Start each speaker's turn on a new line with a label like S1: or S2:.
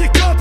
S1: Nick up.